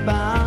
about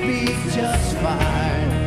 be just fine.